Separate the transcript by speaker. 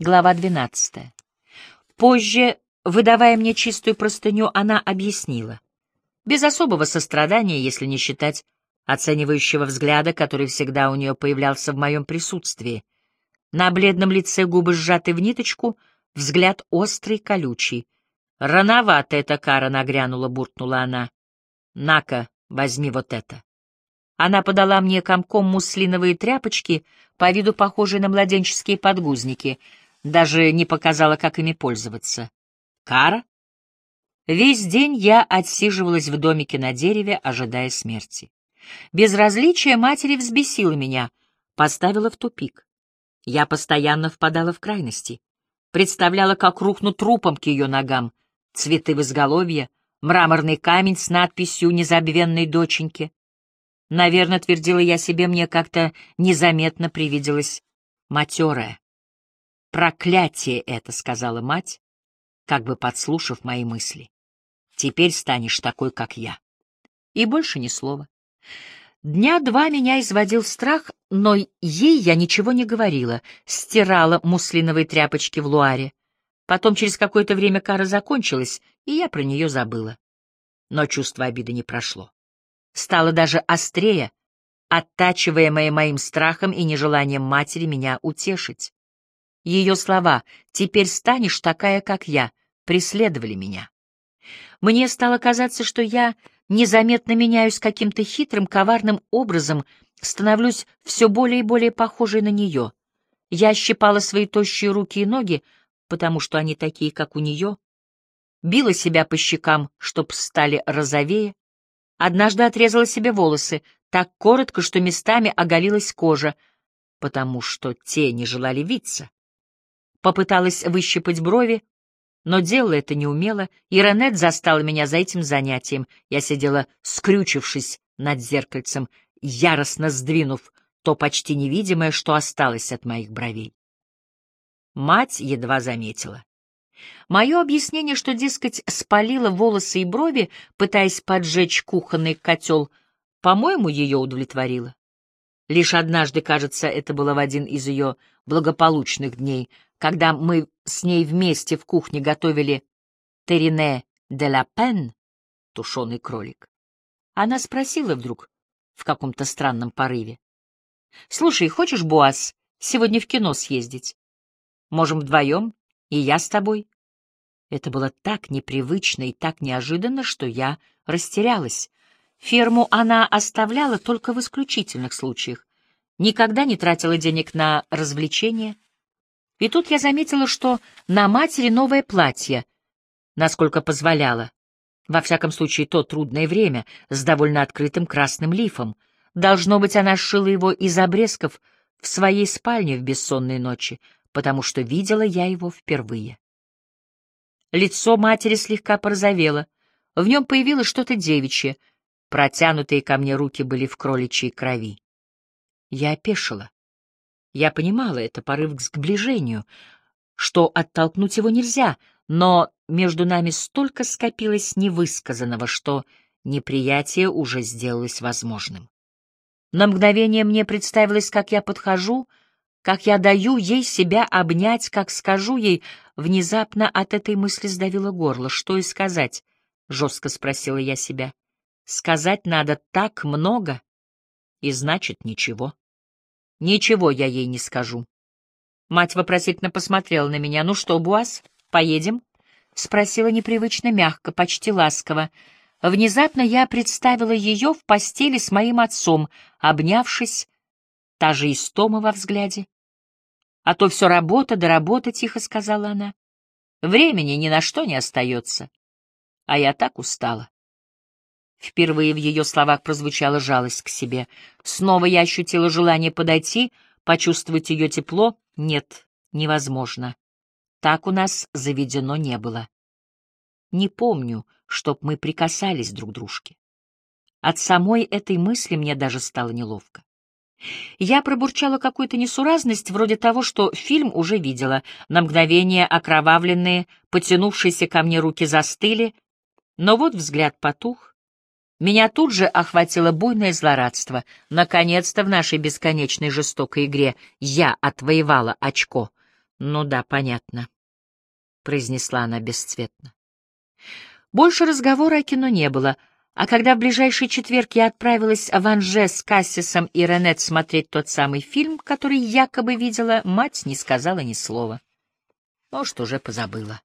Speaker 1: Глава 12. Позже, выдавая мне чистую простыню, она объяснила. Без особого сострадания, если не считать оценивающего взгляда, который всегда у нее появлялся в моем присутствии. На бледном лице губы сжаты в ниточку, взгляд острый, колючий. «Рановато эта кара нагрянула», — буркнула она. «На-ка, возьми вот это». Она подала мне комком муслиновые тряпочки, по виду похожие на младенческие подгузники — даже не показала, как ими пользоваться. Кара? Весь день я отсиживалась в домике на дереве, ожидая смерти. Безразличие матери взбесило меня, поставило в тупик. Я постоянно впадала в крайности. Представляла, как рухну трупом к ее ногам, цветы в изголовье, мраморный камень с надписью «Незабвенной доченьки». Наверное, твердила я себе, мне как-то незаметно привиделась матерая. «Проклятие это», — сказала мать, как бы подслушав мои мысли. «Теперь станешь такой, как я». И больше ни слова. Дня два меня изводил страх, но ей я ничего не говорила, стирала муслиновые тряпочки в луаре. Потом через какое-то время кара закончилась, и я про нее забыла. Но чувство обиды не прошло. Стало даже острее, оттачиваемое моим страхом и нежеланием матери меня утешить. Ее слова «теперь станешь такая, как я» преследовали меня. Мне стало казаться, что я незаметно меняюсь каким-то хитрым, коварным образом, становлюсь все более и более похожей на нее. Я щипала свои тощие руки и ноги, потому что они такие, как у нее, била себя по щекам, чтоб стали розовее, однажды отрезала себе волосы так коротко, что местами оголилась кожа, потому что те не желали виться. Попыталась выщипать брови, но делала это неумело, и Ренет застала меня за этим занятием. Я сидела, скрючившись над зеркальцем, яростно сдвинув то почти невидимое, что осталось от моих бровей. Мать едва заметила. Мое объяснение, что, дескать, спалила волосы и брови, пытаясь поджечь кухонный котел, по-моему, ее удовлетворило. Лишь однажды, кажется, это было в один из ее благополучных дней, когда мы с ней вместе в кухне готовили терине де ла пен, тушеный кролик, она спросила вдруг в каком-то странном порыве. — Слушай, хочешь, Буас, сегодня в кино съездить? Можем вдвоем, и я с тобой. Это было так непривычно и так неожиданно, что я растерялась. Ферму она оставляла только в исключительных случаях, никогда не тратила денег на развлечения — и тут я заметила, что на матери новое платье, насколько позволяло. Во всяком случае, то трудное время, с довольно открытым красным лифом. Должно быть, она сшила его из обрезков в своей спальне в бессонные ночи, потому что видела я его впервые. Лицо матери слегка порозовело, в нем появилось что-то девичье, протянутые ко мне руки были в кроличьей крови. Я опешила. Я понимала, это порыв к сближению, что оттолкнуть его нельзя, но между нами столько скопилось невысказанного, что неприятие уже сделалось возможным. На мгновение мне представилось, как я подхожу, как я даю ей себя обнять, как скажу ей, внезапно от этой мысли сдавило горло. Что и сказать? — жестко спросила я себя. — Сказать надо так много, и значит ничего. Ничего я ей не скажу. Мать вопросительно посмотрела на меня. «Ну что, Буас, поедем?» — спросила непривычно мягко, почти ласково. Внезапно я представила ее в постели с моим отцом, обнявшись, та же истома во взгляде. «А то все работа да работа», — тихо сказала она. «Времени ни на что не остается. А я так устала». Впервые в ее словах прозвучала жалость к себе. Снова я ощутила желание подойти, почувствовать ее тепло. Нет, невозможно. Так у нас заведено не было. Не помню, чтоб мы прикасались друг к дружке. От самой этой мысли мне даже стало неловко. Я пробурчала какую-то несуразность, вроде того, что фильм уже видела. На мгновение окровавленные, потянувшиеся ко мне руки застыли, но вот взгляд потух, меня тут же охватило буйное злорадство. Наконец-то в нашей бесконечной жестокой игре я отвоевала очко. Ну да, понятно, произнесла она бесцветно. Больше разговора о кино не было, а когда в ближайший четверг я отправилась в Анже с Кассисом и Ренет смотреть тот самый фильм, который якобы видела, мать не сказала ни слова. Может, уже позабыла.